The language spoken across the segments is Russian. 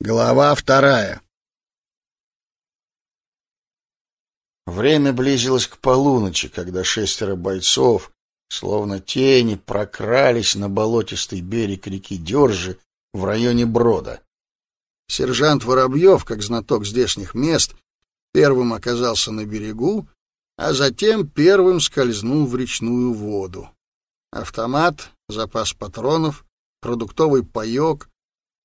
Глава вторая. Время близилось к полуночи, когда шестеро бойцов, словно тени, прокрались на болотистый берег реки Дёржи в районе Брода. Сержант Воробьев, как знаток здешних мест, первым оказался на берегу, а затем первым скользнул в речную воду. Автомат, запас патронов, продуктовый паёк,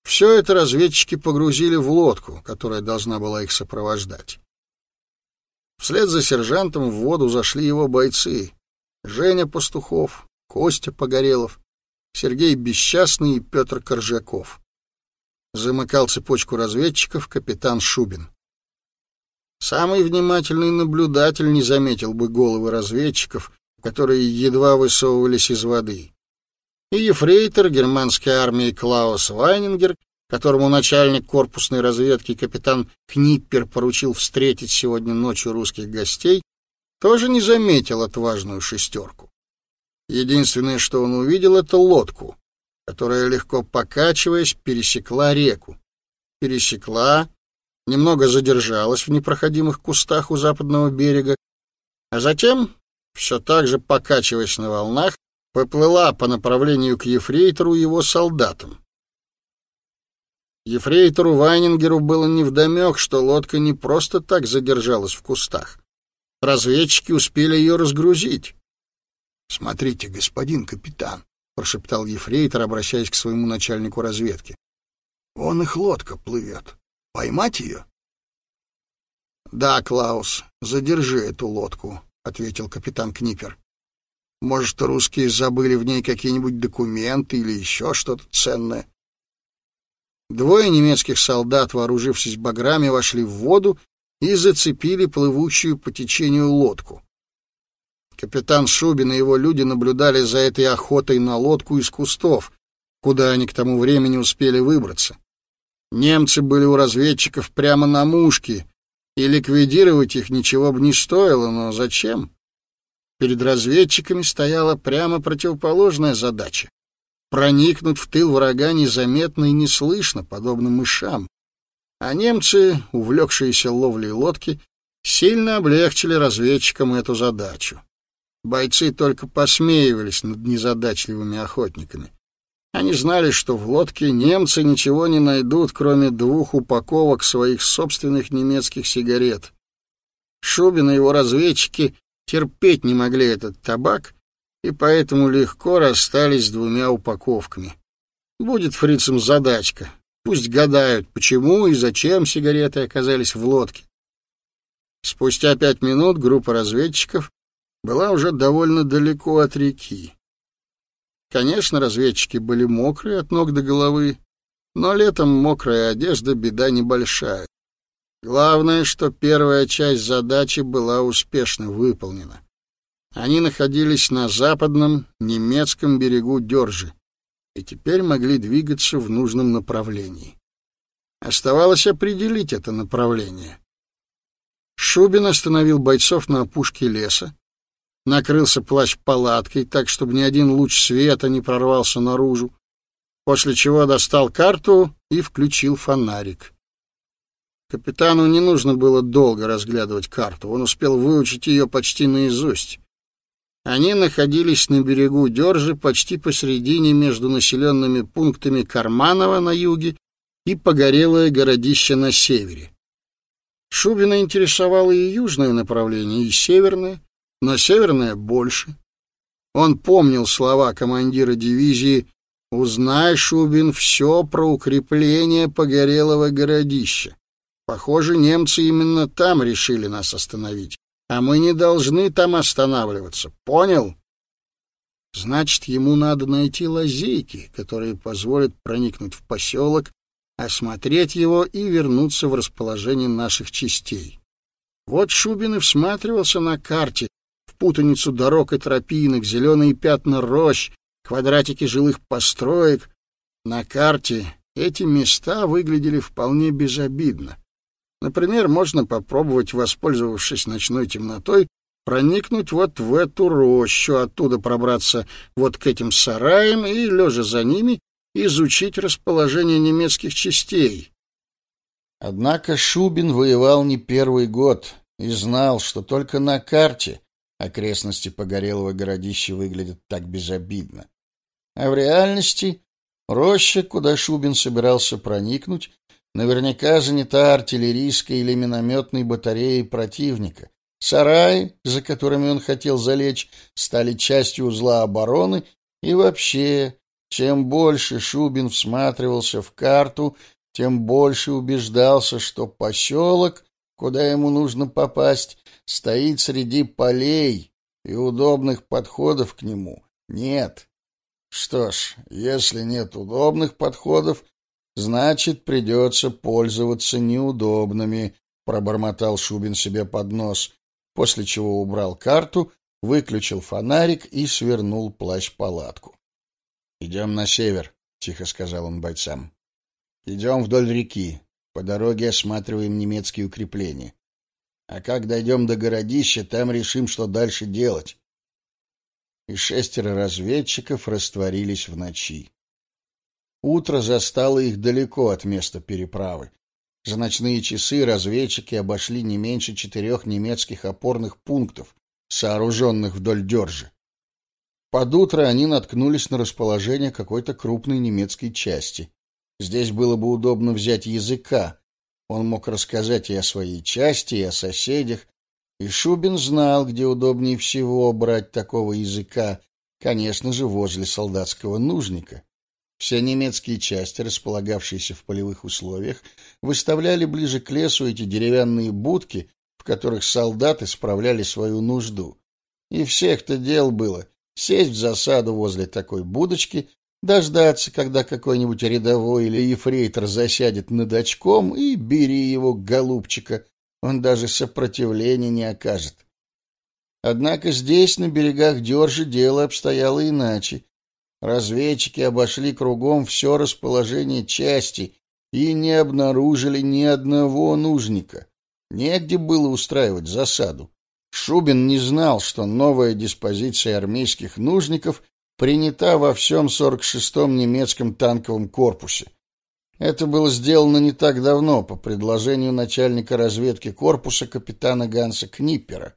все это разведчики погрузили в лодку, которая должна была их сопровождать. Вслед за сержантом в воду зашли его бойцы: Женя Пастухов, Костя Погорелов, Сергей Бесчастный и Петр Коржаков. Замыкал цепочку разведчиков капитан Шубин. Самый внимательный наблюдатель не заметил бы головы разведчиков, которые едва высовывались из воды и ефрейтор германской армии Клаус Вайнингер, которому начальник корпусной разведки капитан Книппер поручил встретить сегодня ночью русских гостей, тоже не заметил отважную шестерку. Единственное, что он увидел, это лодку, которая легко покачиваясь пересекла реку. Пересекла, немного задержалась в непроходимых кустах у западного берега, а затем, все так же покачиваясь на волнах, поплыла по направлению к ефрейтору его солдатам. Ефрейтору Вайнингеру было невдомек, что лодка не просто так задержалась в кустах. Разведчики успели ее разгрузить. — Смотрите, господин капитан, — прошептал ефрейтор, обращаясь к своему начальнику разведки. — Вон их лодка плывет. Поймать ее? — Да, Клаус, задержи эту лодку, — ответил капитан Книпер. Может, русские забыли в ней какие-нибудь документы или еще что-то ценное. Двое немецких солдат, вооружившись баграми, вошли в воду и зацепили плывущую по течению лодку. Капитан Шубин и его люди наблюдали за этой охотой на лодку из кустов, куда они к тому времени успели выбраться. Немцы были у разведчиков прямо на мушке, и ликвидировать их ничего бы не стоило, но зачем? Перед разведчиками стояла прямо противоположная задача — проникнуть в тыл врага незаметно и неслышно, подобно мышам. А немцы, увлекшиеся ловлей лодки, сильно облегчили разведчикам эту задачу. Бойцы только посмеивались над незадачливыми охотниками. Они знали, что в лодке немцы ничего не найдут, кроме двух упаковок своих собственных немецких сигарет. Шубин и его разведчики терпеть не могли этот табак и поэтому легко расстались с двумя упаковками. Будет фрицам задачка. Пусть гадают, почему и зачем сигареты оказались в лодке. Спустя пять минут группа разведчиков была уже довольно далеко от реки. Конечно, разведчики были мокрые от ног до головы, но летом мокрая одежда — беда небольшая. Главное, что первая часть задачи была успешно выполнена. Они находились на западном немецком берегу Дёржи и теперь могли двигаться в нужном направлении. Оставалось определить это направление. Шубин остановил бойцов на опушке леса, накрылся плащ-палаткой так, чтобы ни один луч света не прорвался наружу, после чего достал карту и включил фонарик. Капитану не нужно было долго разглядывать карту, он успел выучить ее почти наизусть. Они находились на берегу Дёржи почти посередине между населенными пунктами Карманова на юге и Погорелое городище на севере. Шубина интересовало и южное направление, и северное, но северное больше. Он помнил слова командира дивизии «Узнай, Шубин, все про укрепление Погорелого городища». Похоже, немцы именно там решили нас остановить, а мы не должны там останавливаться. Понял? Значит, ему надо найти лазейки, которые позволят проникнуть в поселок, осмотреть его и вернуться в расположение наших частей. Вот Шубин и всматривался на карте, в путаницу дорог и тропинок, зеленые пятна рощ, квадратики жилых построек. На карте эти места выглядели вполне безобидно. Например, можно попробовать, воспользовавшись ночной темнотой, проникнуть вот в эту рощу, оттуда пробраться вот к этим сараям и, лежа за ними, изучить расположение немецких частей. Однако Шубин воевал не первый год и знал, что только на карте окрестности Погорелого городища выглядят так безобидно. А в реальности роща, куда Шубин собирался проникнуть, наверняка занята артиллерийской или минометной батареей противника. Сараи, за которыми он хотел залечь, стали частью узла обороны, и вообще, чем больше Шубин всматривался в карту, тем больше убеждался, что поселок, куда ему нужно попасть, стоит среди полей, и удобных подходов к нему нет. Что ж, если нет удобных подходов, значит, придется пользоваться неудобными, пробормотал Шубин себе под нос, после чего убрал карту, выключил фонарик и свернул плащ-палатку. Идем на север, тихо сказал он бойцам. Идем вдоль реки. По дороге осматриваем немецкие укрепления. А как дойдем до городища, там решим, что дальше делать. И шестеро разведчиков растворились в ночи. Утро застало их далеко от места переправы. За ночные часы разведчики обошли не меньше четырех немецких опорных пунктов, сооруженных вдоль Дёржи. Под утро они наткнулись на расположение какой-то крупной немецкой части. Здесь было бы удобно взять языка. Он мог рассказать и о своей части, и о соседях. И Шубин знал, где удобнее всего брать такого языка, конечно же, возле солдатского нужника. Все немецкие части, располагавшиеся в полевых условиях, выставляли ближе к лесу эти деревянные будки, в которых солдаты справляли свою нужду. И всех-то дел было сесть в засаду возле такой будочки дождаться, когда какой-нибудь рядовой или ефрейтор засядет над очком, и бери его, голубчика, он даже сопротивления не окажет. Однако здесь, на берегах Дёржи, дело обстояло иначе. Разведчики обошли кругом все расположение части и не обнаружили ни одного нужника. Негде было устраивать засаду. Шубин не знал, что новая диспозиция армейских нужников принята во всем 46-м немецком танковом корпусе. Это было сделано не так давно по предложению начальника разведки корпуса капитана Ганса Книппера.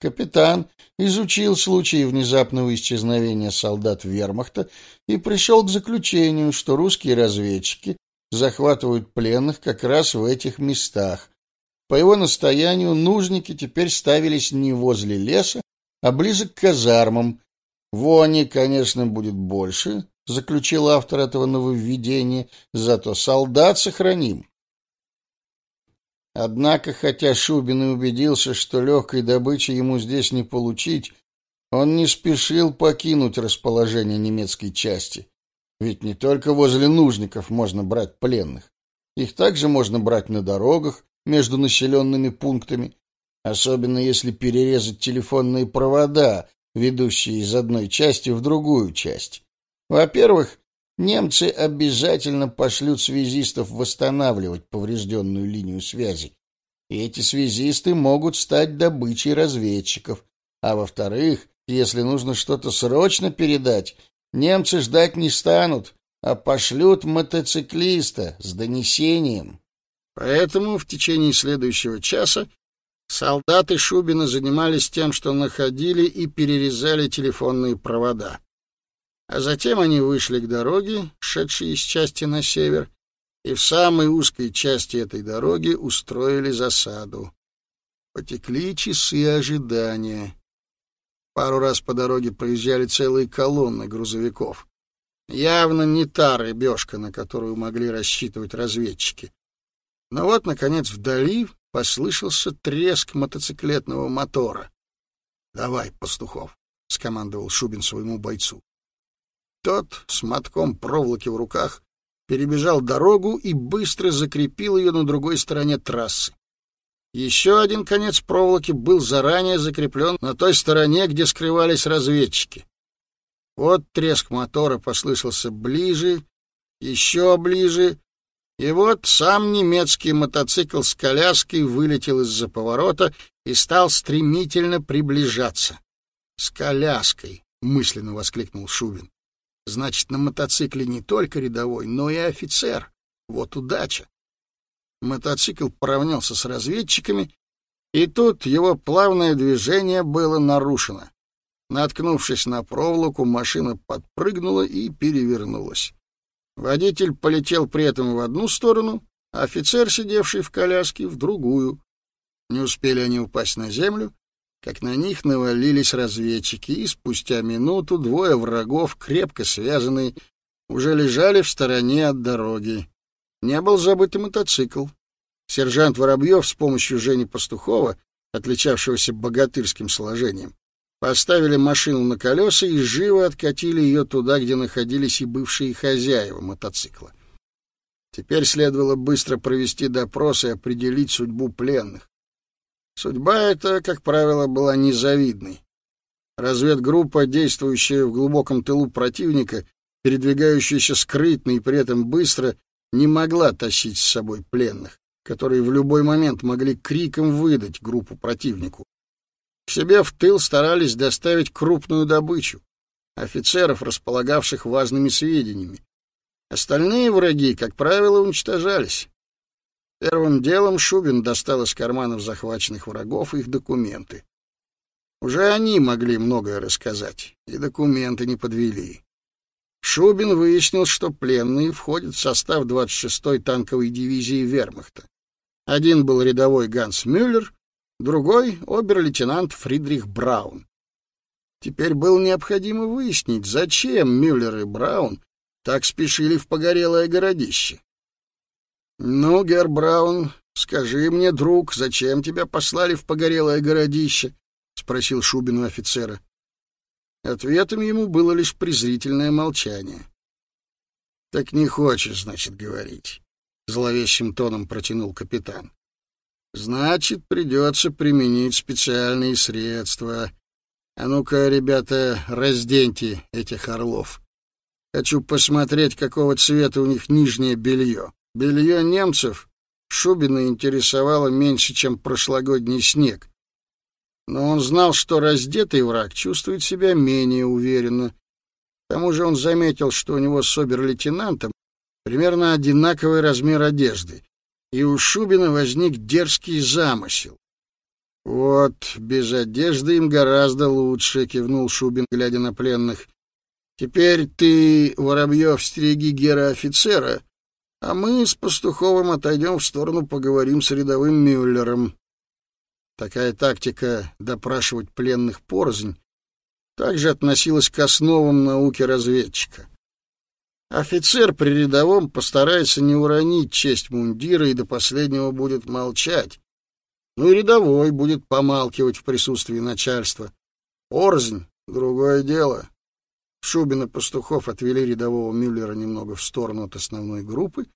Капитан изучил случаи внезапного исчезновения солдат Вермахта и пришел к заключению, что русские разведчики захватывают пленных как раз в этих местах. По его настоянию нужники теперь ставились не возле леса, а ближе к казармам, Вони, конечно, будет больше, заключил автор этого нововведения, зато солдат сохраним. Однако, хотя Шубин и убедился, что легкой добычи ему здесь не получить, он не спешил покинуть расположение немецкой части. Ведь не только возле нужников можно брать пленных. Их также можно брать на дорогах между населенными пунктами, особенно если перерезать телефонные провода, ведущие из одной части в другую часть. Во-первых, немцы обязательно пошлют связистов восстанавливать поврежденную линию связи. И эти связисты могут стать добычей разведчиков. А во-вторых, если нужно что-то срочно передать, немцы ждать не станут, а пошлют мотоциклиста с донесением. Поэтому в течение следующего часа Солдаты Шубина занимались тем, что находили и перерезали телефонные провода. А затем они вышли к дороге, шедшей из части на север, и в самой узкой части этой дороги устроили засаду. Потекли часы ожидания. Пару раз по дороге проезжали целые колонны грузовиков. Явно не та рыбешка, на которую могли рассчитывать разведчики. Но вот, наконец, вдали послышался треск мотоциклетного мотора. «Давай, Пастухов!» — скомандовал Шубин своему бойцу. Тот с мотком проволоки в руках перебежал дорогу и быстро закрепил ее на другой стороне трассы. Еще один конец проволоки был заранее закреплен на той стороне, где скрывались разведчики. Вот треск мотора послышался ближе, еще ближе, и вот сам немецкий мотоцикл с коляской вылетел из-за поворота и стал стремительно приближаться. «С коляской!» — мысленно воскликнул Шубин. «Значит, на мотоцикле не только рядовой, но и офицер. Вот удача!» мотоцикл поравнялся с разведчиками, и тут его плавное движение было нарушено. Наткнувшись на проволоку, машина подпрыгнула и перевернулась. Водитель полетел при этом в одну сторону, а офицер, сидевший в коляске, в другую. Не успели они упасть на землю, как на них навалились разведчики, и спустя минуту двое врагов, крепко связанные, уже лежали в стороне от дороги. Не был забыт и мотоцикл. Сержант Воробьев с помощью Жени Пастухова, отличавшегося богатырским сложением, поставили машину на колеса и живо откатили ее туда, где находились и бывшие хозяева мотоцикла. Теперь следовало быстро провести допрос и определить судьбу пленных. Судьба эта, как правило, была незавидной. Разведгруппа, действующая в глубоком тылу противника, передвигающаяся скрытно и при этом быстро, не могла тащить с собой пленных, которые в любой момент могли криком выдать группу противнику. К себе в тыл старались доставить крупную добычу, офицеров, располагавших важными сведениями. Остальные враги, как правило, уничтожались. Первым делом Шубин достал из карманов захваченных врагов их документы. Уже они могли многое рассказать, и документы не подвели. Шубин выяснил, что пленные входят в состав 26-й танковой дивизии Вермахта. Один был рядовой Ганс Мюллер, другой — обер-лейтенант Фридрих Браун. Теперь было необходимо выяснить, зачем Мюллер и Браун так спешили в погорелое городище. «Ну, Гер Браун, скажи мне, друг, зачем тебя послали в погорелое городище?» — спросил Шубин у офицера. Ответом ему было лишь презрительное молчание. «Так не хочешь, значит, говорить», — зловещим тоном протянул капитан. «Значит, придется применить специальные средства. А ну-ка, ребята, разденьте этих орлов. Хочу посмотреть, какого цвета у них нижнее белье». Белье немцев Шубина интересовало меньше, чем прошлогодний снег. Но он знал, что раздетый враг чувствует себя менее уверенно. К тому же он заметил, что у него с обер-лейтенантом примерно одинаковый размер одежды, и у Шубина возник дерзкий замысел. «Вот, без одежды им гораздо лучше», — кивнул Шубин, глядя на пленных. «Теперь ты, Воробьев, стереги гера-офицера, а мы с Пастуховым отойдем в сторону, поговорим с рядовым Мюллером. Такая тактика допрашивать пленных порознь также относилась к основам науки разведчика. Офицер при рядовом постарается не уронить честь мундира и до последнего будет молчать. Ну и рядовой будет помалкивать в присутствии начальства. Порознь — другое дело. Шубин и Пастухов отвели рядового Мюллера немного в сторону от основной группы,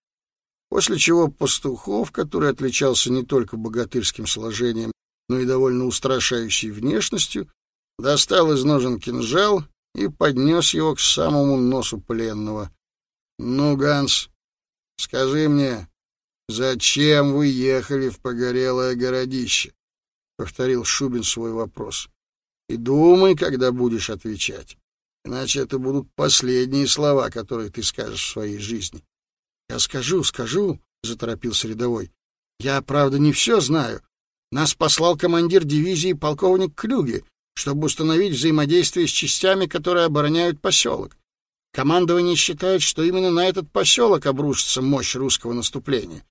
после чего Пастухов, который отличался не только богатырским сложением, но и довольно устрашающей внешностью, достал из ножен кинжал и поднес его к самому носу пленного. — Ну, Ганс, скажи мне, зачем вы ехали в погорелое городище? — повторил Шубин свой вопрос. — И думай, когда будешь отвечать. Иначе это будут последние слова, которые ты скажешь в своей жизни. — Я скажу, скажу, — заторопился рядовой. — Я, правда, не все знаю. Нас послал командир дивизии полковник Клюге, чтобы установить взаимодействие с частями, которые обороняют поселок. Командование считает, что именно на этот поселок обрушится мощь русского наступления.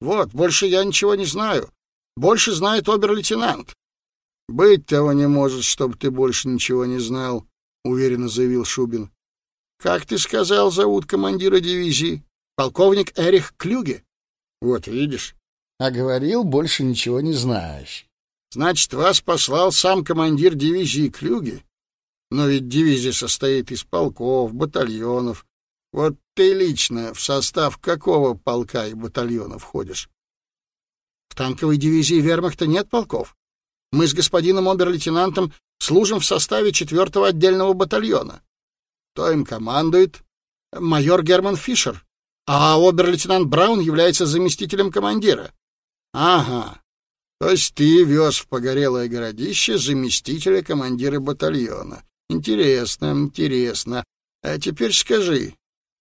Вот, больше я ничего не знаю. Больше знает обер-лейтенант. — Быть того не может, чтобы ты больше ничего не знал, — уверенно заявил Шубин. — Как ты сказал, зовут командира дивизии? Полковник Эрих Клюге. — Вот видишь. А говорил, больше ничего не знаешь. Значит, вас послал сам командир дивизии Клюге? Но ведь дивизия состоит из полков, батальонов. Вот ты лично в состав какого полка и батальона входишь? В танковой дивизии вермахта нет полков. Мы с господином обер-лейтенантом служим в составе четвертого отдельного батальона. Кто им командует? Майор Герман Фишер. А обер-лейтенант Браун является заместителем командира. Ага. То есть ты вез в погорелое городище заместителя командира батальона. Интересно, интересно. А теперь скажи,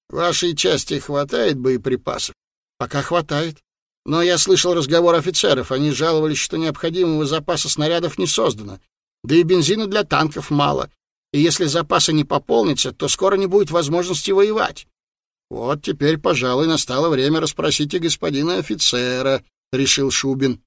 вашей части хватает боеприпасов? Пока хватает. Но я слышал разговор офицеров. Они жаловались, что необходимого запаса снарядов не создано. Да и бензина для танков мало. И если запасы не пополнятся, то скоро не будет возможности воевать. Вот теперь, пожалуй, настало время расспросить и господина офицера, — решил Шубин.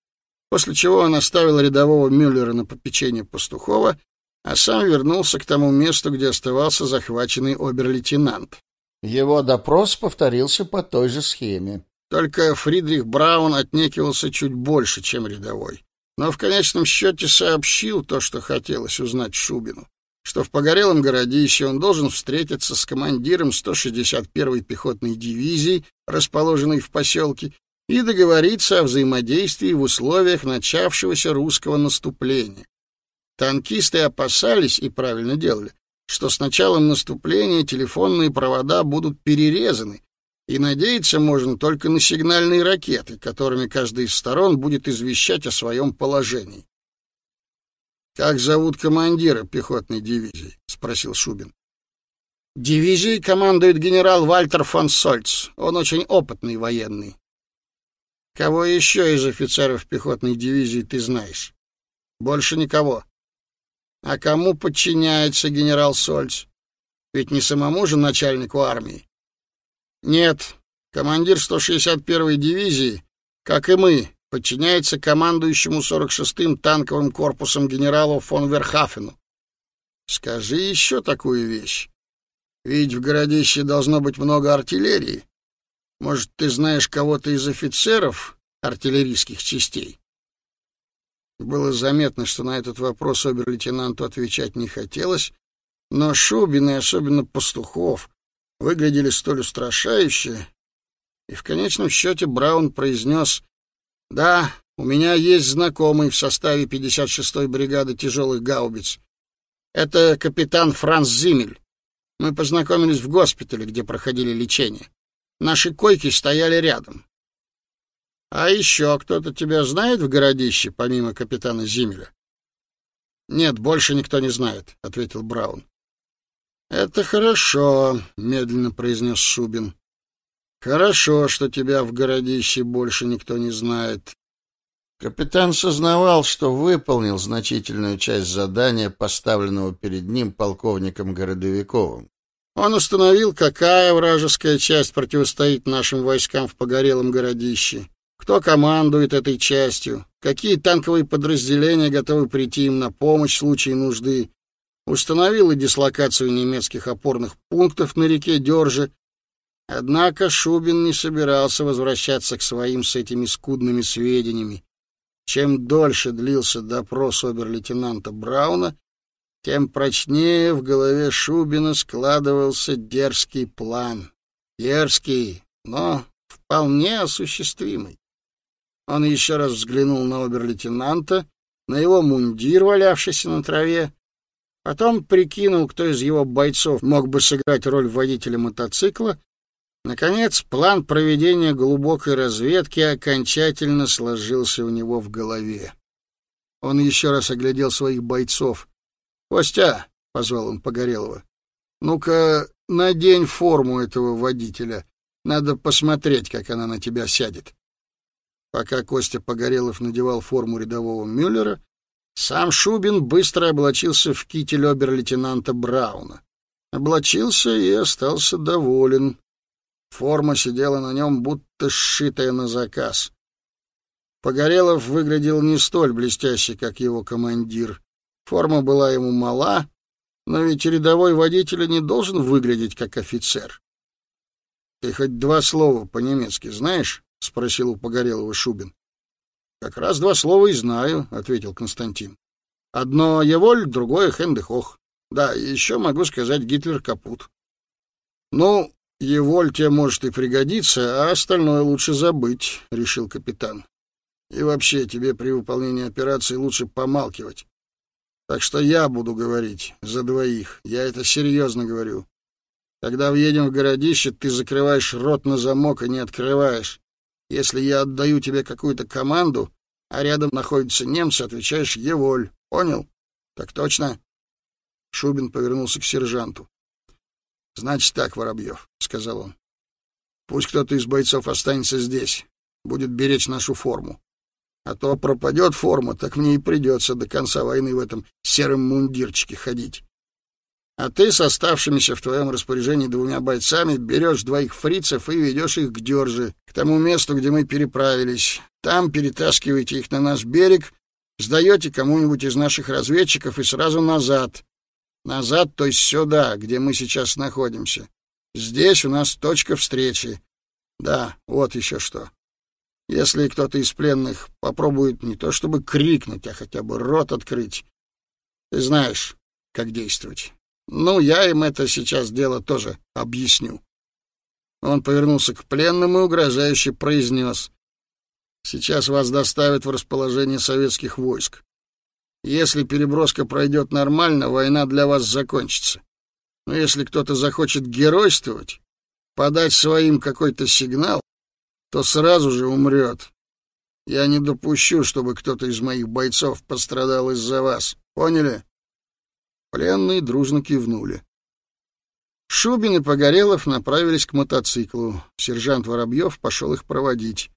После чего он оставил рядового Мюллера на попечение Пастухова, а сам вернулся к тому месту, где оставался захваченный обер-лейтенант. Его допрос повторился по той же схеме. Только Фридрих Браун отнекивался чуть больше, чем рядовой. Но в конечном счете сообщил то, что хотелось узнать Шубину, что в Погорелом городище он должен встретиться с командиром 161-й пехотной дивизии, расположенной в поселке, и договориться о взаимодействии в условиях начавшегося русского наступления. Танкисты опасались, и правильно делали, что с началом наступления телефонные провода будут перерезаны, и надеяться можно только на сигнальные ракеты, которыми каждая из сторон будет извещать о своем положении. «Как зовут командира пехотной дивизии?» — спросил Шубин. «Дивизией командует генерал Вальтер фон Сольц. Он очень опытный военный. Кого еще из офицеров пехотной дивизии ты знаешь? Больше никого. А кому подчиняется генерал Сольц? Ведь не самому же начальнику армии. Нет, командир 161-й дивизии, как и мы, подчиняется командующему 46-м танковым корпусом генералу фон Верхафену. Скажи еще такую вещь. Ведь в городище должно быть много артиллерии. Может, ты знаешь кого-то из офицеров артиллерийских частей? Было заметно, что на этот вопрос обер-лейтенанту отвечать не хотелось, но Шубин и особенно Пастухов выглядели столь устрашающе, и в конечном счете Браун произнес «Да, у меня есть знакомый в составе 56-й бригады тяжелых гаубиц. Это капитан Франц Зимель. Мы познакомились в госпитале, где проходили лечение. Наши койки стояли рядом. А еще кто-то тебя знает в городище, помимо капитана Зимеля? Нет, больше никто не знает, ответил Браун. Это хорошо, медленно произнес Шубин. Хорошо, что тебя в городище больше никто не знает. Капитан сознавал, что выполнил значительную часть задания, поставленного перед ним полковником Городовиковым. Он установил, какая вражеская часть противостоит нашим войскам в погорелом городище, кто командует этой частью, какие танковые подразделения готовы прийти им на помощь в случае нужды, установил и дислокацию немецких опорных пунктов на реке Дёрже. Однако Шубин не собирался возвращаться к своим с этими скудными сведениями. Чем дольше длился допрос обер-лейтенанта Брауна, тем прочнее в голове Шубина складывался дерзкий план. Дерзкий, но вполне осуществимый. Он еще раз взглянул на обер-лейтенанта, на его мундир, валявшийся на траве, Потом прикинул, кто из его бойцов мог бы сыграть роль водителя мотоцикла. Наконец, план проведения глубокой разведки окончательно сложился у него в голове. Он еще раз оглядел своих бойцов. «Костя!» — позвал он Погорелова. «Ну-ка, надень форму этого водителя. Надо посмотреть, как она на тебя сядет». Пока Костя Погорелов надевал форму рядового Мюллера, сам Шубин быстро облачился в китель обер-лейтенанта Брауна. Облачился и остался доволен. Форма сидела на нем, будто сшитая на заказ. Погорелов выглядел не столь блестяще, как его командир. Форма была ему мала, но ведь рядовой водитель не должен выглядеть как офицер. — Ты хоть два слова по-немецки знаешь? — спросил у Погорелова Шубин. Как раз два слова и знаю, ответил Константин. Одно Еволь, другое Хендехох. Да, еще могу сказать Гитлер капут. Ну, Еволь тебе может и пригодиться, а остальное лучше забыть, решил капитан. И вообще, тебе при выполнении операции лучше помалкивать. Так что я буду говорить за двоих. Я это серьезно говорю. Когда въедем в городище, ты закрываешь рот на замок и не открываешь. Если я отдаю тебе какую-то команду, а рядом находятся немцы, отвечаешь «Еволь». Понял? Так точно. Шубин повернулся к сержанту. Значит так, Воробьев, сказал он. Пусть кто-то из бойцов останется здесь. будет беречь нашу форму. А то пропадет форма, так мне и придется до конца войны в этом сером мундирчике ходить. А ты с оставшимися в твоем распоряжении двумя бойцами берешь двоих фрицев и ведешь их к Дёрже, к тому месту, где мы переправились. Там перетаскиваете их на наш берег, сдаете кому-нибудь из наших разведчиков и сразу назад. Назад, то есть сюда, где мы сейчас находимся. Здесь у нас точка встречи. Да, вот еще что. Если кто-то из пленных попробует не то чтобы крикнуть, а хотя бы рот открыть, ты знаешь, как действовать. Ну, я им это сейчас дело тоже объясню. Он повернулся к пленным и угрожающе произнес. Сейчас вас доставят в расположение советских войск. Если переброска пройдет нормально, война для вас закончится. Но если кто-то захочет геройствовать, подать своим какой-то сигнал, то сразу же умрет. Я не допущу, чтобы кто-то из моих бойцов пострадал из-за вас. Поняли? Пленные дружно кивнули. Шубин и Погорелов направились к мотоциклу. Сержант Воробьев пошел их проводить.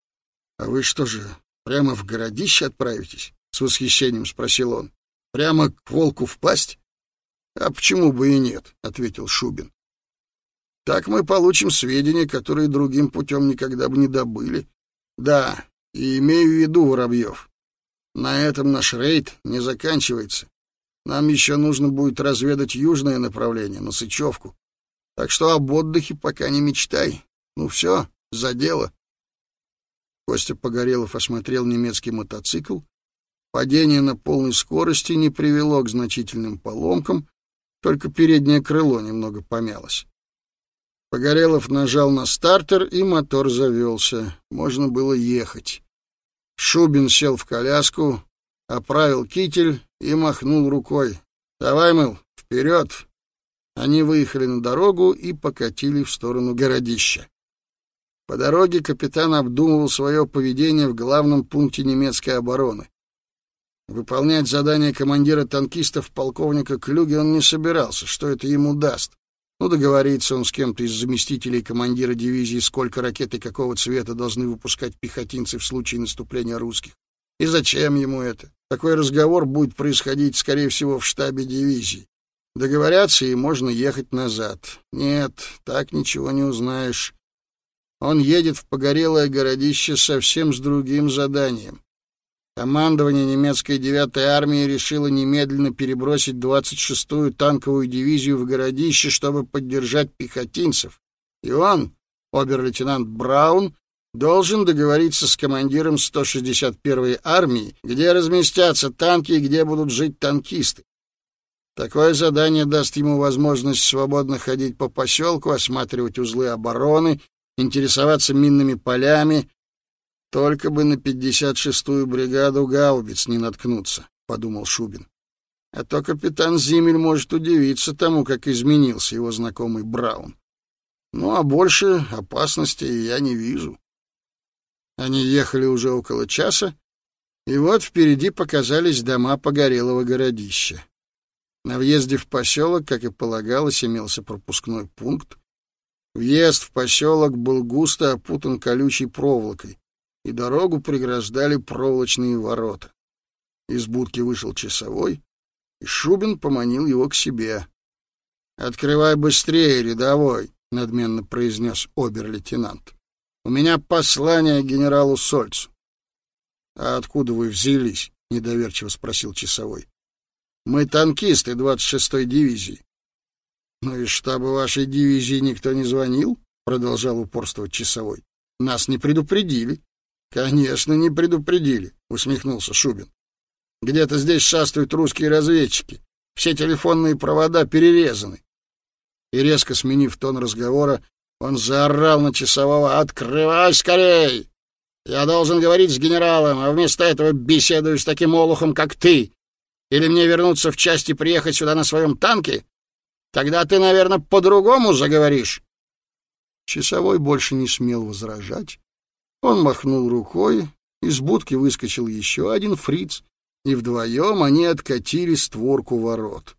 — А вы что же, прямо в городище отправитесь? — с восхищением спросил он. — Прямо к волку впасть? — А почему бы и нет? — ответил Шубин. — Так мы получим сведения, которые другим путем никогда бы не добыли. Да, и имею в виду, Воробьев, на этом наш рейд не заканчивается. Нам еще нужно будет разведать южное направление, на Сычевку. Так что об отдыхе пока не мечтай. Ну все, за дело. Костя Погорелов осмотрел немецкий мотоцикл. Падение на полной скорости не привело к значительным поломкам, только переднее крыло немного помялось. Погорелов нажал на стартер, и мотор завелся. Можно было ехать. Шубин сел в коляску, оправил китель и махнул рукой. «Давай, мыл, вперед!» Они выехали на дорогу и покатили в сторону городища. По дороге капитан обдумывал свое поведение в главном пункте немецкой обороны. Выполнять задание командира танкистов полковника Клюги он не собирался. Что это ему даст? Ну, договорится он с кем-то из заместителей командира дивизии, сколько ракет и какого цвета должны выпускать пехотинцы в случае наступления русских. И зачем ему это? Такой разговор будет происходить, скорее всего, в штабе дивизии. Договорятся, и можно ехать назад. Нет, так ничего не узнаешь. Он едет в погорелое городище совсем с другим заданием. Командование немецкой 9-й армии решило немедленно перебросить 26-ю танковую дивизию в городище, чтобы поддержать пехотинцев. И он, обер-лейтенант Браун, должен договориться с командиром 161-й армии, где разместятся танки и где будут жить танкисты. Такое задание даст ему возможность свободно ходить по поселку, осматривать узлы обороны, интересоваться минными полями. Только бы на 56-ю бригаду гаубиц не наткнуться, — подумал Шубин. А то капитан Зимель может удивиться тому, как изменился его знакомый Браун. Ну, а больше опасности я не вижу. Они ехали уже около часа, и вот впереди показались дома погорелого городища. На въезде в поселок, как и полагалось, имелся пропускной пункт. Въезд в поселок был густо опутан колючей проволокой, и дорогу преграждали проволочные ворота. Из будки вышел часовой, и Шубин поманил его к себе. — Открывай быстрее, рядовой, — надменно произнес обер-лейтенант. У меня послание генералу Сольцу. — А откуда вы взялись? — недоверчиво спросил часовой. — Мы танкисты 26-й дивизии. — Ну и штаба вашей дивизии никто не звонил? — продолжал упорствовать часовой. — Нас не предупредили. — Конечно, не предупредили, — усмехнулся Шубин. — Где-то здесь шастают русские разведчики. Все телефонные провода перерезаны. И резко сменив тон разговора, он заорал на часового «Открывай скорей! Я должен говорить с генералом, а вместо этого беседую с таким олухом, как ты. Или мне вернуться в часть и приехать сюда на своем танке? Тогда ты, наверное, по-другому заговоришь». Часовой больше не смел возражать. Он махнул рукой, из будки выскочил еще один фриц, и вдвоем они откатили створку ворот.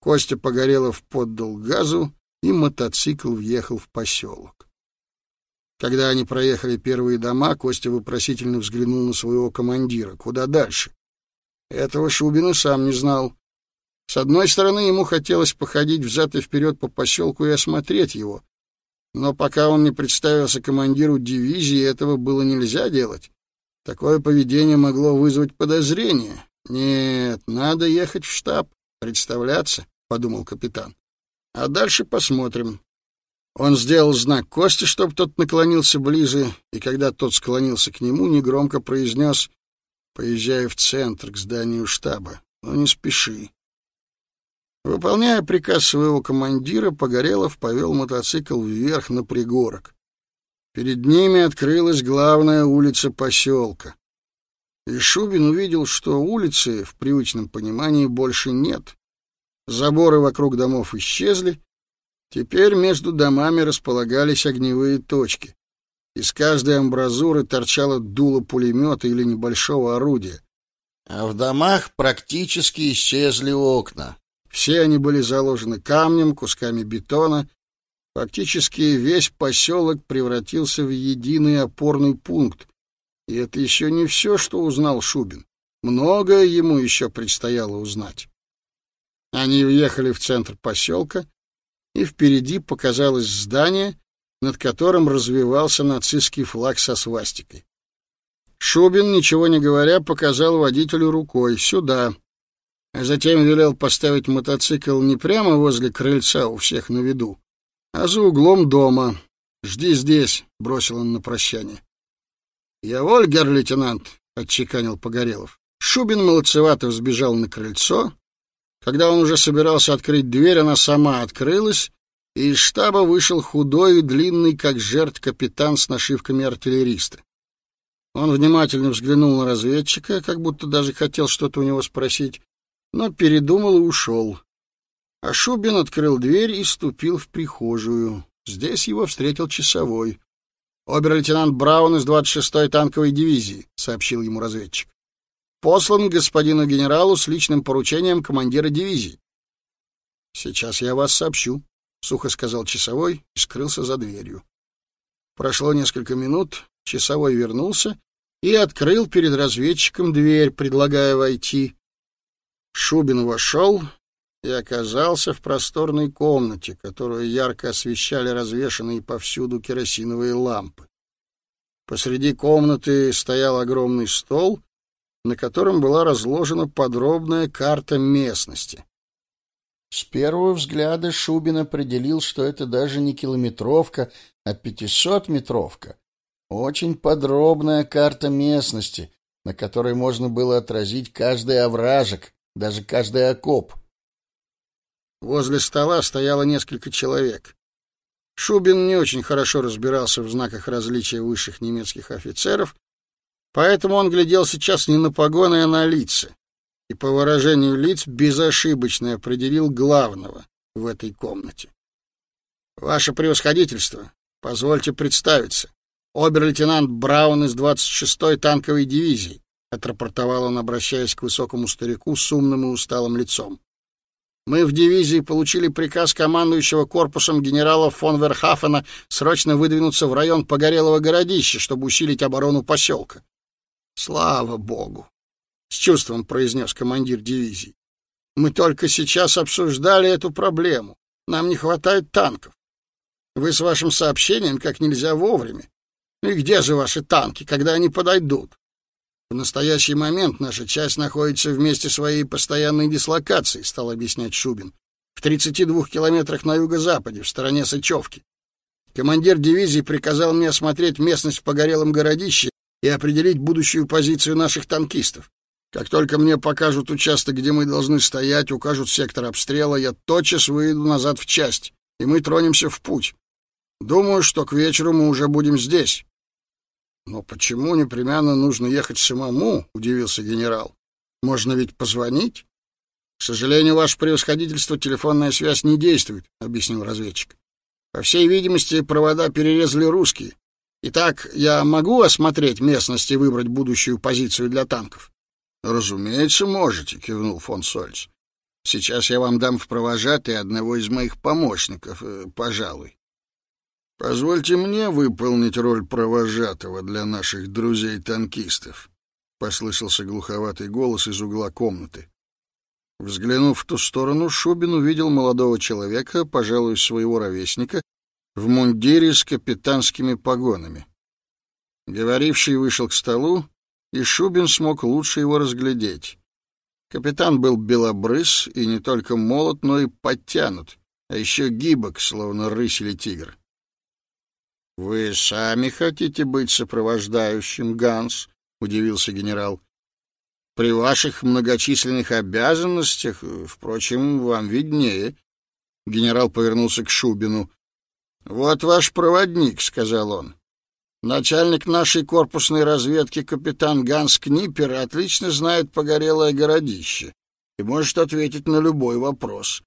Костя Погорелов поддал газу, и мотоцикл въехал в поселок. Когда они проехали первые дома, Костя вопросительно взглянул на своего командира. Куда дальше? Этого Шубин сам не знал. С одной стороны, ему хотелось походить взад и вперед по поселку и осмотреть его. Но пока он не представился командиру дивизии, этого было нельзя делать. Такое поведение могло вызвать подозрение. Нет, надо ехать в штаб, представляться, подумал капитан. А дальше посмотрим. Он сделал знак Косте, чтобы тот наклонился ближе, и когда тот склонился к нему, негромко произнес «Поезжай в центр, к зданию штаба, но не спеши». Выполняя приказ своего командира, Погорелов повел мотоцикл вверх на пригорок. Перед ними открылась главная улица поселка. И Шубин увидел, что улицы в привычном понимании больше нет. Заборы вокруг домов исчезли, Теперь между домами располагались огневые точки. Из каждой амбразуры торчало дуло пулемета или небольшого орудия. А в домах практически исчезли окна. Все они были заложены камнем, кусками бетона. Фактически весь поселок превратился в единый опорный пункт. И это еще не все, что узнал Шубин. Многое ему еще предстояло узнать. Они въехали в центр поселка, и впереди показалось здание, над которым развивался нацистский флаг со свастикой. Шубин, ничего не говоря, показал водителю рукой «сюда», а затем велел поставить мотоцикл не прямо возле крыльца у всех на виду, а за углом дома. «Жди здесь», — бросил он на прощание. «Я воль, герр-лейтенант», — отчеканил Погорелов. Шубин молодцевато взбежал на крыльцо, когда он уже собирался открыть дверь, она сама открылась, и из штаба вышел худой и длинный, как жертв капитан с нашивками артиллериста. Он внимательно взглянул на разведчика, как будто даже хотел что-то у него спросить, но передумал и ушел. А Шубин открыл дверь и ступил в прихожую. Здесь его встретил часовой. «Обер-лейтенант Браун из 26-й танковой дивизии», — сообщил ему разведчик послан господину генералу с личным поручением командира дивизии. Сейчас я вас сообщу, сухо сказал часовой и скрылся за дверью. Прошло несколько минут, часовой вернулся и открыл перед разведчиком дверь, предлагая войти. Шубин вошел и оказался в просторной комнате, которую ярко освещали развешанные повсюду керосиновые лампы. Посреди комнаты стоял огромный стол, на котором была разложена подробная карта местности. С первого взгляда Шубин определил, что это даже не километровка, а пятисотметровка. Очень подробная карта местности, на которой можно было отразить каждый овражек, даже каждый окоп. Возле стола стояло несколько человек. Шубин не очень хорошо разбирался в знаках различия высших немецких офицеров, Поэтому он глядел сейчас не на погоны, а на лица. И по выражению лиц безошибочно определил главного в этой комнате. «Ваше превосходительство, позвольте представиться. Обер-лейтенант Браун из 26-й танковой дивизии», отрапортовал он, обращаясь к высокому старику с умным и усталым лицом. Мы в дивизии получили приказ командующего корпусом генерала фон Верхафена срочно выдвинуться в район Погорелого городища, чтобы усилить оборону поселка. Слава богу, с чувством произнес командир дивизии. Мы только сейчас обсуждали эту проблему. Нам не хватает танков. Вы с вашим сообщением как нельзя вовремя. Ну и где же ваши танки, когда они подойдут? В настоящий момент наша часть находится в месте своей постоянной дислокации, стал объяснять Шубин. В 32 километрах на юго-западе, в стороне Сычевки. Командир дивизии приказал мне осмотреть местность в погорелом городище и определить будущую позицию наших танкистов. Как только мне покажут участок, где мы должны стоять, укажут сектор обстрела, я тотчас выйду назад в часть, и мы тронемся в путь. Думаю, что к вечеру мы уже будем здесь. Но почему непременно нужно ехать самому? удивился генерал. Можно ведь позвонить? К сожалению, ваше превосходительство, телефонная связь не действует, объяснил разведчик. По всей видимости, провода перерезали русские. Итак, я могу осмотреть местность и выбрать будущую позицию для танков? Разумеется, можете, кивнул фон Сольц. Сейчас я вам дам в провожатые одного из моих помощников, э, пожалуй. Позвольте мне выполнить роль провожатого для наших друзей-танкистов, послышался глуховатый голос из угла комнаты. Взглянув в ту сторону, Шубин увидел молодого человека, пожалуй, своего ровесника, в мундире с капитанскими погонами. Говоривший вышел к столу, и Шубин смог лучше его разглядеть. Капитан был белобрыс и не только молод, но и подтянут, а еще гибок, словно рысь или тигр. — Вы сами хотите быть сопровождающим, Ганс? — удивился генерал. — При ваших многочисленных обязанностях, впрочем, вам виднее. Генерал повернулся к Шубину. — Вот ваш проводник, — сказал он. Начальник нашей корпусной разведки капитан Ганс Книпер отлично знает погорелое городище и может ответить на любой вопрос.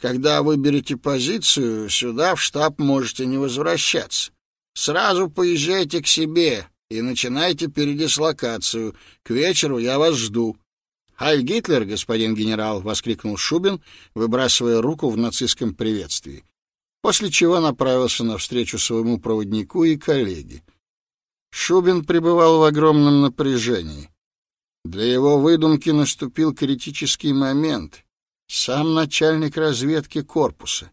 Когда выберете позицию, сюда в штаб можете не возвращаться. Сразу поезжайте к себе и начинайте передислокацию. К вечеру я вас жду. «Хайль Гитлер, господин генерал!» — воскликнул Шубин, выбрасывая руку в нацистском приветствии, после чего направился навстречу своему проводнику и коллеге. Шубин пребывал в огромном напряжении. Для его выдумки наступил критический момент. Сам начальник разведки корпуса.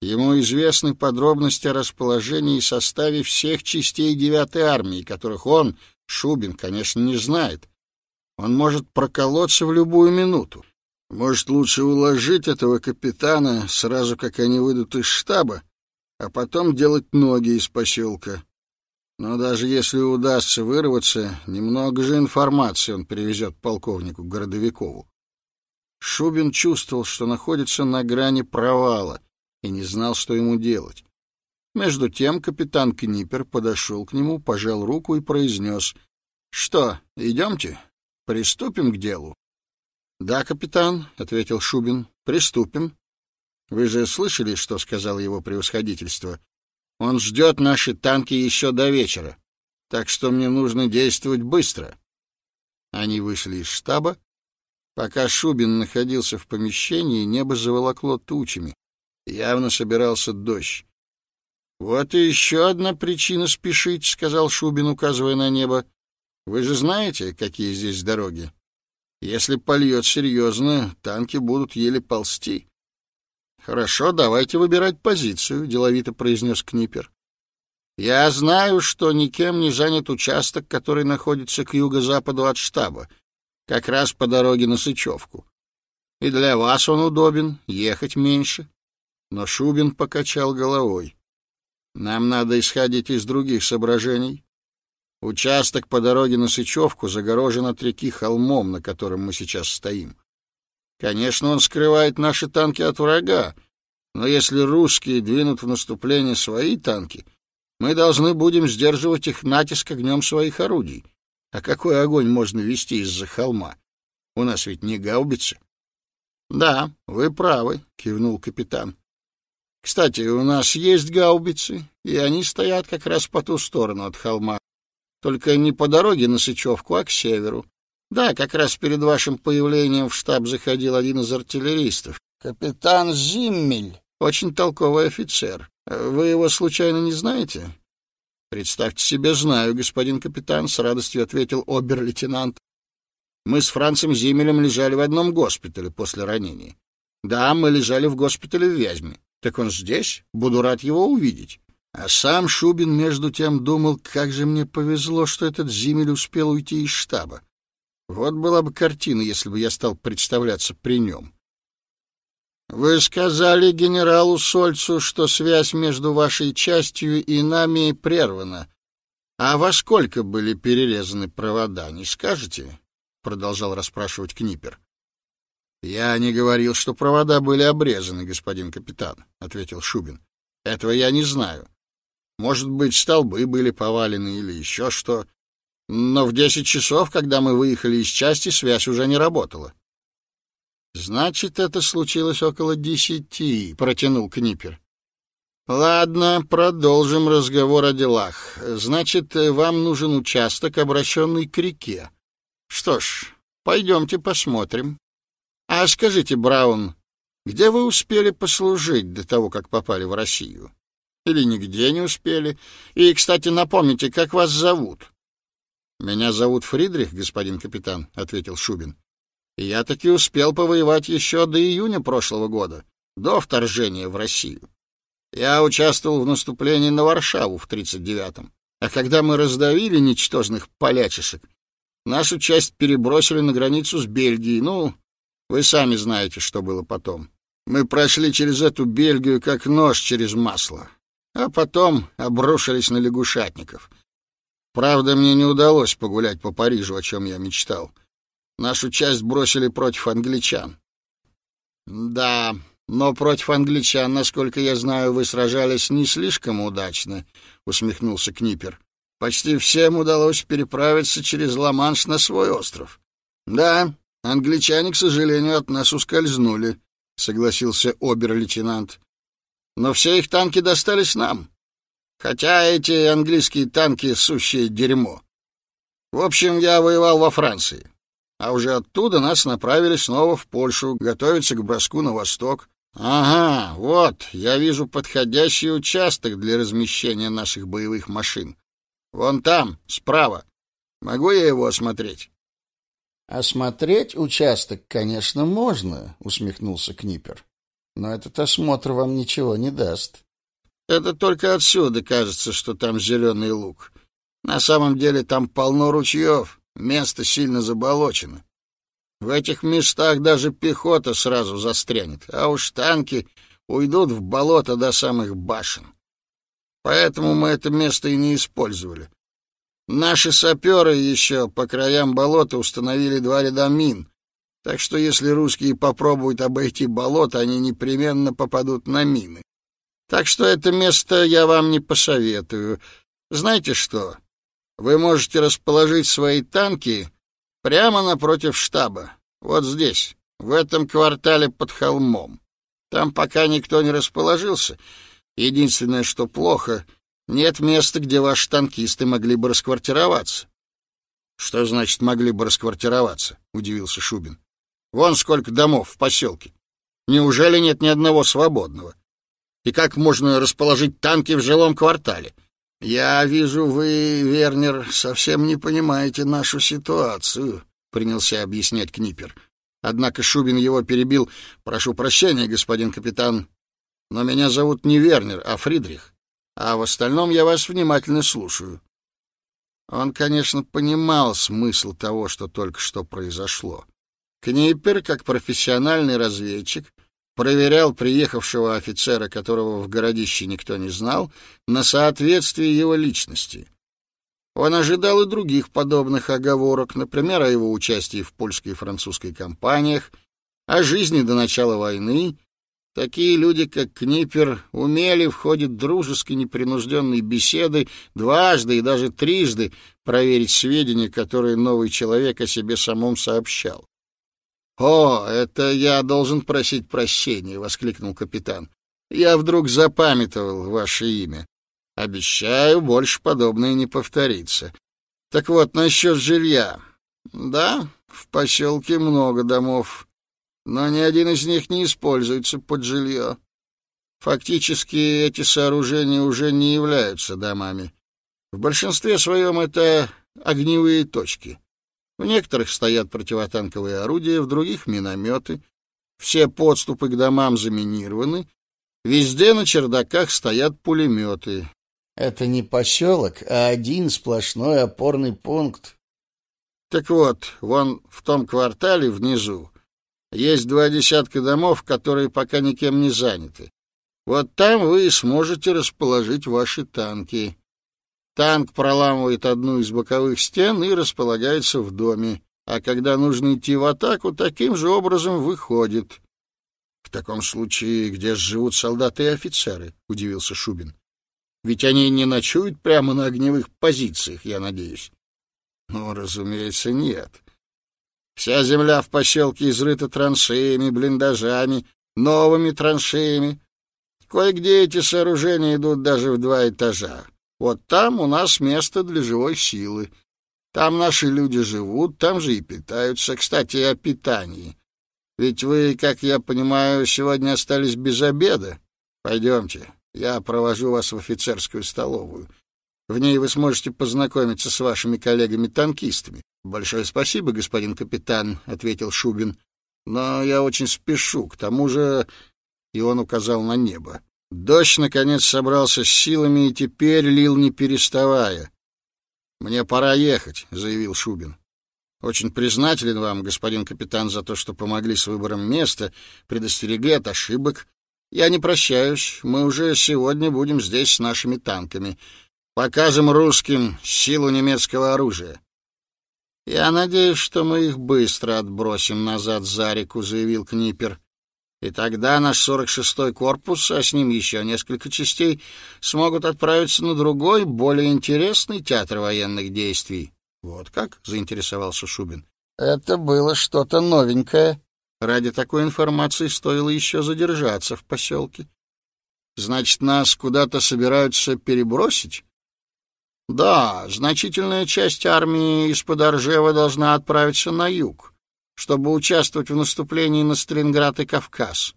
Ему известны подробности о расположении и составе всех частей девятой армии, которых он, Шубин, конечно, не знает. Он может проколоться в любую минуту. Может, лучше уложить этого капитана сразу, как они выйдут из штаба, а потом делать ноги из поселка. Но даже если удастся вырваться, немного же информации он привезет полковнику Городовикову. Шубин чувствовал, что находится на грани провала, и не знал, что ему делать. Между тем капитан Книпер подошел к нему, пожал руку и произнес. — Что, идемте? Приступим к делу? — Да, капитан, — ответил Шубин, — приступим. Вы же слышали, что сказал его превосходительство? Он ждет наши танки еще до вечера, так что мне нужно действовать быстро. Они вышли из штаба. Пока Шубин находился в помещении, небо заволокло тучами. Явно собирался дождь. «Вот и еще одна причина спешить», — сказал Шубин, указывая на небо. «Вы же знаете, какие здесь дороги. Если польет серьезно, танки будут еле ползти». «Хорошо, давайте выбирать позицию», — деловито произнес Книпер. «Я знаю, что никем не занят участок, который находится к юго-западу от штаба, как раз по дороге на Сычевку. И для вас он удобен, ехать меньше но Шубин покачал головой. Нам надо исходить из других соображений. Участок по дороге на Сычевку загорожен от реки холмом, на котором мы сейчас стоим. Конечно, он скрывает наши танки от врага, но если русские двинут в наступление свои танки, мы должны будем сдерживать их натиск огнем своих орудий. А какой огонь можно вести из-за холма? У нас ведь не гаубицы. — Да, вы правы, — кивнул капитан. Кстати, у нас есть гаубицы, и они стоят как раз по ту сторону от холма. Только не по дороге на Сычевку, а к северу. Да, как раз перед вашим появлением в штаб заходил один из артиллеристов. Капитан Зиммель. Очень толковый офицер. Вы его случайно не знаете? Представьте себе, знаю, господин капитан, с радостью ответил обер-лейтенант. Мы с Францем Зиммелем лежали в одном госпитале после ранения. Да, мы лежали в госпитале в Вязьме. Так он здесь, буду рад его увидеть. А сам Шубин между тем думал, как же мне повезло, что этот Зимель успел уйти из штаба. Вот была бы картина, если бы я стал представляться при нем. Вы сказали генералу Сольцу, что связь между вашей частью и нами прервана. А во сколько были перерезаны провода, не скажете? продолжал расспрашивать Книпер. Я не говорил, что провода были обрезаны, господин капитан, ответил Шубин. Этого я не знаю. Может быть, столбы были повалены или еще что. Но в десять часов, когда мы выехали из части, связь уже не работала. Значит, это случилось около десяти, протянул Книпер. Ладно, продолжим разговор о делах. Значит, вам нужен участок, обращенный к реке. Что ж, пойдемте посмотрим. А скажите, Браун, где вы успели послужить до того, как попали в Россию? Или нигде не успели? И, кстати, напомните, как вас зовут? Меня зовут Фридрих, господин капитан, ответил Шубин. Я таки успел повоевать еще до июня прошлого года, до вторжения в Россию. Я участвовал в наступлении на Варшаву в 39-м. А когда мы раздавили ничтожных полячишек, нашу часть перебросили на границу с Бельгией. Ну, вы сами знаете, что было потом. Мы прошли через эту Бельгию как нож через масло, а потом обрушились на лягушатников. Правда, мне не удалось погулять по Парижу, о чем я мечтал. Нашу часть бросили против англичан. Да, но против англичан, насколько я знаю, вы сражались не слишком удачно, усмехнулся Книпер. Почти всем удалось переправиться через Ла-Манш на свой остров. Да, Англичане, к сожалению, от нас ускользнули, согласился обер-лейтенант. Но все их танки достались нам. Хотя эти английские танки сущее дерьмо. В общем, я воевал во Франции, а уже оттуда нас направили снова в Польшу, готовиться к броску на восток. Ага, вот, я вижу подходящий участок для размещения наших боевых машин. Вон там, справа. Могу я его осмотреть? Осмотреть участок, конечно, можно, усмехнулся Книпер. Но этот осмотр вам ничего не даст. Это только отсюда кажется, что там зеленый луг. На самом деле там полно ручьев, место сильно заболочено. В этих местах даже пехота сразу застрянет, а уж танки уйдут в болото до самых башен. Поэтому мы это место и не использовали. Наши саперы еще по краям болота установили два ряда мин, так что если русские попробуют обойти болото, они непременно попадут на мины. Так что это место я вам не посоветую. Знаете что? Вы можете расположить свои танки прямо напротив штаба, вот здесь, в этом квартале под холмом. Там пока никто не расположился. Единственное, что плохо — нет места, где ваши танкисты могли бы расквартироваться. Что значит могли бы расквартироваться? удивился Шубин. Вон сколько домов в поселке. Неужели нет ни одного свободного? И как можно расположить танки в жилом квартале? Я вижу, вы, Вернер, совсем не понимаете нашу ситуацию, принялся объяснять Книпер. Однако Шубин его перебил. Прошу прощения, господин капитан, но меня зовут не Вернер, а Фридрих а в остальном я вас внимательно слушаю. Он, конечно, понимал смысл того, что только что произошло. Книпер, как профессиональный разведчик, проверял приехавшего офицера, которого в городище никто не знал, на соответствие его личности. Он ожидал и других подобных оговорок, например, о его участии в польской и французской кампаниях, о жизни до начала войны Такие люди, как Книпер, умели в ходе дружеской непринужденной беседы дважды и даже трижды проверить сведения, которые новый человек о себе самом сообщал. «О, это я должен просить прощения!» — воскликнул капитан. «Я вдруг запамятовал ваше имя. Обещаю, больше подобное не повторится. Так вот, насчет жилья. Да, в поселке много домов но ни один из них не используется под жилье. Фактически эти сооружения уже не являются домами. В большинстве своем это огневые точки. В некоторых стоят противотанковые орудия, в других — минометы. Все подступы к домам заминированы. Везде на чердаках стоят пулеметы. Это не поселок, а один сплошной опорный пункт. Так вот, вон в том квартале внизу есть два десятка домов, которые пока никем не заняты. Вот там вы и сможете расположить ваши танки. Танк проламывает одну из боковых стен и располагается в доме, а когда нужно идти в атаку, таким же образом выходит. В таком случае, где живут солдаты и офицеры, удивился Шубин. Ведь они не ночуют прямо на огневых позициях, я надеюсь. Ну, разумеется, нет. Вся земля в поселке изрыта траншеями, блиндажами, новыми траншеями. Кое-где эти сооружения идут даже в два этажа. Вот там у нас место для живой силы. Там наши люди живут, там же и питаются. Кстати, о питании. Ведь вы, как я понимаю, сегодня остались без обеда. Пойдемте, Я провожу вас в офицерскую столовую. В ней вы сможете познакомиться с вашими коллегами-танкистами. Большое спасибо, господин капитан, ответил Шубин. Но я очень спешу. К тому же, и он указал на небо. Дождь наконец собрался с силами и теперь лил не переставая. Мне пора ехать, заявил Шубин. Очень признателен вам, господин капитан, за то, что помогли с выбором места, предостерегли от ошибок. Я не прощаюсь. Мы уже сегодня будем здесь с нашими танками. Покажем русским силу немецкого оружия. Я надеюсь, что мы их быстро отбросим назад за реку, заявил Книпер. И тогда наш 46-й корпус, а с ним еще несколько частей, смогут отправиться на другой, более интересный театр военных действий. Вот как? заинтересовался Шубин. Это было что-то новенькое. Ради такой информации стоило еще задержаться в поселке. Значит, нас куда-то собираются перебросить? Да, значительная часть армии из-под Оржева должна отправиться на юг, чтобы участвовать в наступлении на Сталинград и Кавказ.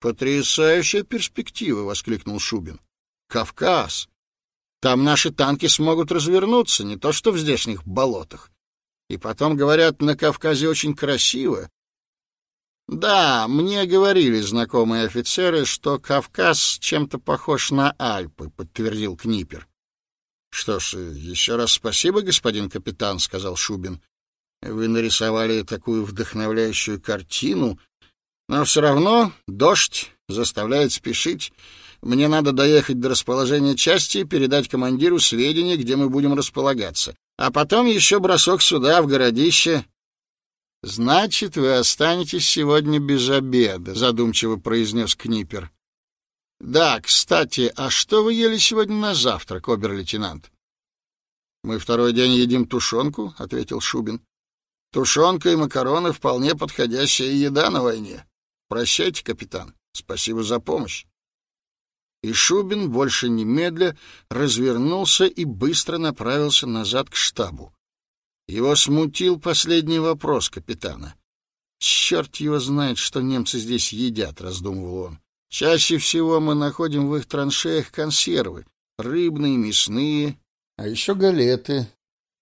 Потрясающая перспектива, воскликнул Шубин. Кавказ. Там наши танки смогут развернуться, не то что в здешних болотах. И потом, говорят, на Кавказе очень красиво. Да, мне говорили знакомые офицеры, что Кавказ чем-то похож на Альпы, подтвердил Книпер. Что ж, еще раз спасибо, господин капитан, сказал Шубин. Вы нарисовали такую вдохновляющую картину, но все равно дождь заставляет спешить. Мне надо доехать до расположения части и передать командиру сведения, где мы будем располагаться. А потом еще бросок сюда, в городище. — Значит, вы останетесь сегодня без обеда, — задумчиво произнес Книпер. — Да, кстати, а что вы ели сегодня на завтрак, обер-лейтенант? — Мы второй день едим тушенку, — ответил Шубин. — Тушенка и макароны — вполне подходящая еда на войне. Прощайте, капитан. Спасибо за помощь и Шубин больше немедля развернулся и быстро направился назад к штабу. Его смутил последний вопрос капитана. «Черт его знает, что немцы здесь едят», — раздумывал он. «Чаще всего мы находим в их траншеях консервы, рыбные, мясные, а еще галеты.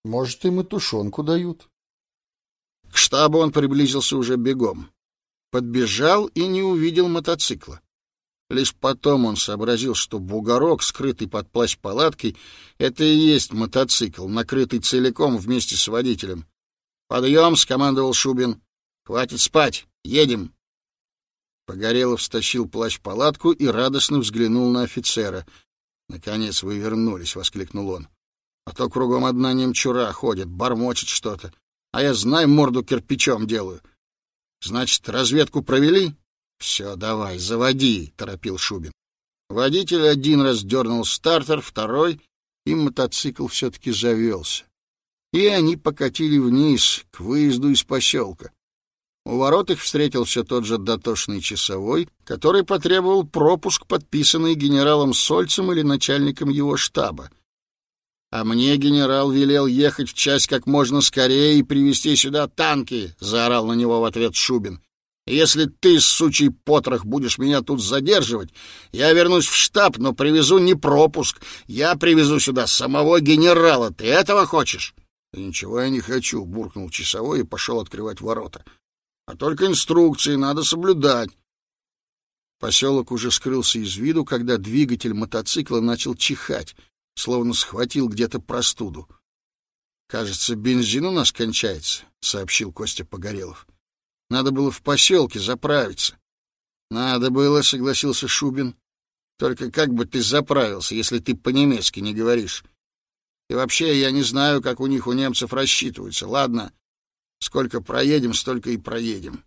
Может, им и тушенку дают». К штабу он приблизился уже бегом. Подбежал и не увидел мотоцикла. Лишь потом он сообразил, что бугорок, скрытый под плащ-палаткой, это и есть мотоцикл, накрытый целиком вместе с водителем. «Подъем!» — скомандовал Шубин. «Хватит спать! Едем!» Погорелов стащил плащ-палатку и радостно взглянул на офицера. «Наконец вы вернулись!» — воскликнул он. «А то кругом одна немчура ходит, бормочет что-то. А я, знай, морду кирпичом делаю. Значит, разведку провели?» «Все, давай, заводи», — торопил Шубин. Водитель один раз дернул стартер, второй, и мотоцикл все-таки завелся. И они покатили вниз, к выезду из поселка. У ворот их встретил все тот же дотошный часовой, который потребовал пропуск, подписанный генералом Сольцем или начальником его штаба. «А мне генерал велел ехать в часть как можно скорее и привезти сюда танки», — заорал на него в ответ Шубин. Если ты, сучий потрох, будешь меня тут задерживать, я вернусь в штаб, но привезу не пропуск. Я привезу сюда самого генерала. Ты этого хочешь? — Ничего я не хочу, — буркнул часовой и пошел открывать ворота. — А только инструкции надо соблюдать. Поселок уже скрылся из виду, когда двигатель мотоцикла начал чихать, словно схватил где-то простуду. — Кажется, бензин у нас кончается, — сообщил Костя Погорелов. Надо было в поселке заправиться. Надо было, согласился Шубин. Только как бы ты заправился, если ты по-немецки не говоришь? И вообще, я не знаю, как у них у немцев рассчитываются. Ладно, сколько проедем, столько и проедем.